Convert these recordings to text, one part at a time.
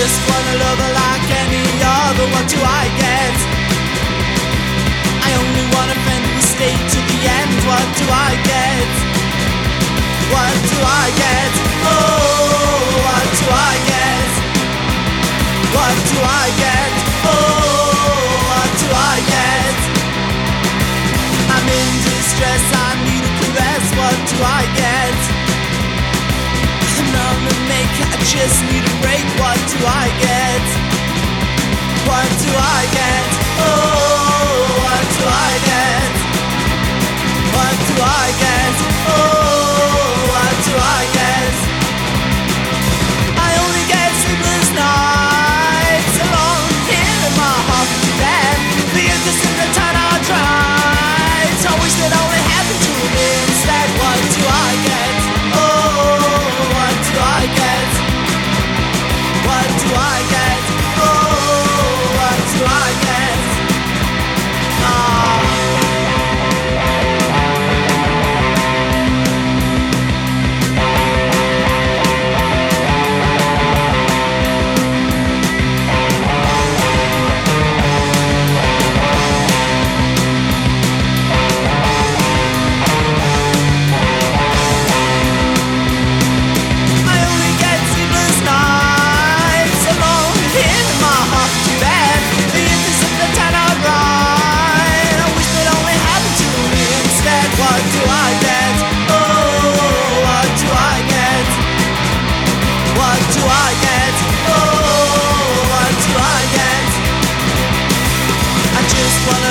just want a lover like any other. What do I get? I only want a friend who will stay to the end. What do I get? What do I get? Oh, what do I get? What do I get? Oh, what do I get? I'm in distress. I need a caress. What do I get? I'm not and maker. I just need a break What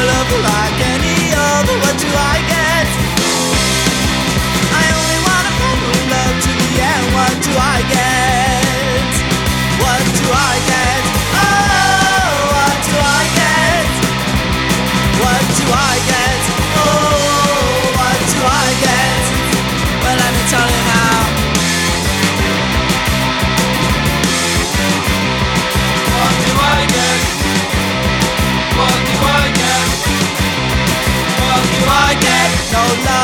love like any other. What do I get? I only want a friendly love to the end. What do I get? What do I get? Oh, what do I get? What do I get? Oh, what do I get? Well, no love,